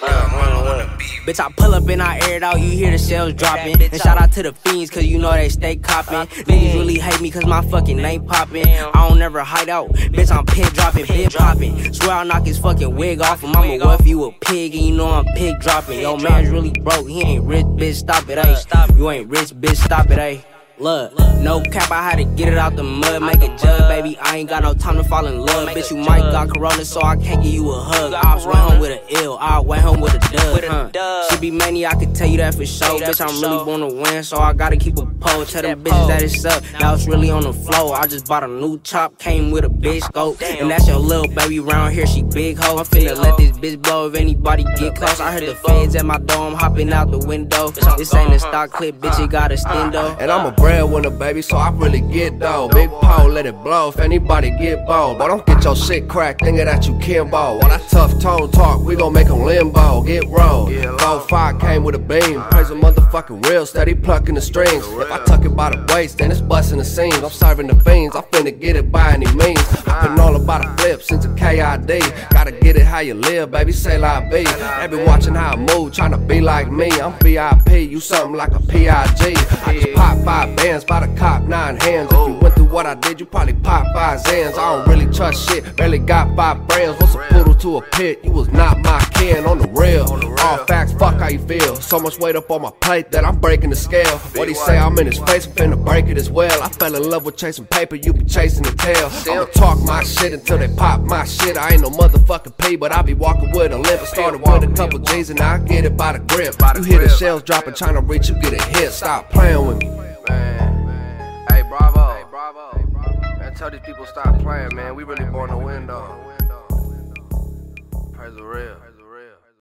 man. I uh, wanna uh. be. Bitch, I pull up and I air it out, you hear the shells dropping. And shout out to the fiends, cause you know they stay copping. Niggas really hate me cause my fucking name popping. I don't never hide out, bitch, I'm pin dropping, pin popping. Swear I'll knock his fucking wig off him. I'm a wolf, you a pig, and you know I'm pig dropping. Yo, man's really broke, he ain't rich, bitch, stop it, ayy. You ain't rich, bitch, stop it, ayy. Look, no cap, I had to get it out the mud, make a jug, baby. I ain't got no time to fall in love. Bitch, you might got corona, so I can't give you a hug. Ops went home with an ill, I went home with a dub. Huh. She be many, I can tell you that for sure. Bitch, I'm really born to win, so I gotta keep a pole. Tell them bitches that it's up, now it's really on the flow. I just bought a new chop, came with a big scope. And that's your little baby round here, she big hoe. I'm finna let this bitch blow if anybody get close. I heard the feds at my door, I'm hopping out the window. This ain't a stock clip, bitch, it got a stendo. And I'm a breadwinner, baby, so I really get dough. Big pole, let it blow if anybody get bold. But don't get your shit cracked, thinking that you can Kimbo. All that tough tone talk, we gon' make make 'em limbo. Get rolled. Low five came with a beam. Praise a motherfucking real, steady plucking the strings. If I tuck it by the waist, then it's busting the seams. I'm serving the fiends, I'm finna get it by any means. I've been all about the flips a KID. Gotta get it how you live, baby, say like B. They be watching how I move, tryna be like me. I'm VIP, you something like a PIG. I just pop five bands by the cop nine hands. If you went through what I did, you probably pop five Zans. I don't really trust shit, barely got five brands. What's a poodle to a pit? You was not my kin on the real. All facts, fuck how you feel. So much weight up on my plate that I'm breaking the scale. What he say, I'm in his face, I'm finna break it as well. I fell in love with chasing paper, you be chasing the tail. I'ma talk my shit until they pop my shit. I ain't no motherfucking P, but I be walking with a limp. I started with a couple G's and I get it by the grip. You hear the shells dropping, trying to reach, you get a hit. Stop playing with me. Bravo. Man, tell these people stop playing, man. We really born to win, though. Praise the real.